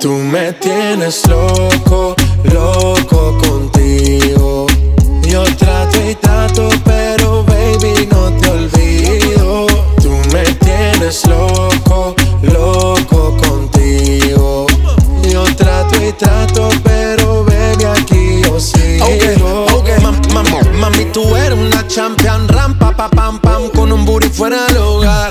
Tú me tienes loco, loco contigo. Yo trato y trato,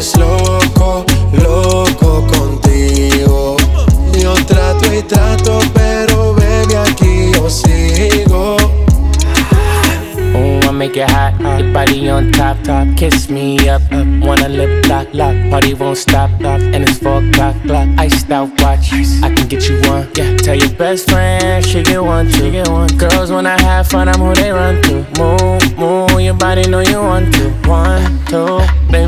Tienes loco, loco contigo. Yo trato y trato, pero baby aquí yo sigo. Oh, I make it hot. Your body on top, top. Kiss me up, up. Wanna lip lock, lock. Party won't stop, stop. And it's four o'clock, clock. Iced out watch. I can get you one. Yeah. Tell your best friend she get one, she get one. Girls when I have fun, I'm who they run to. Move, move. Your body know you want to. One, two, baby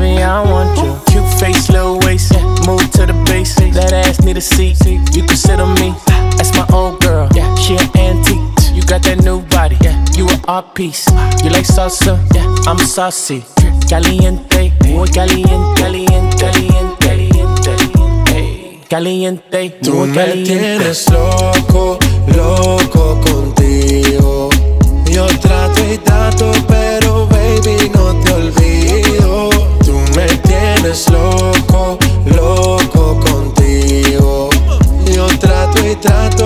need a seat. You can sit on me. That's my old girl. Yeah. She an antique. You got that new body, yeah. You an art piece. You like salsa, yeah. I'm saucy. Caliente, muy caliente, caliente, caliente, caliente, caliente, Tú me caliente. tienes loco, loco. trato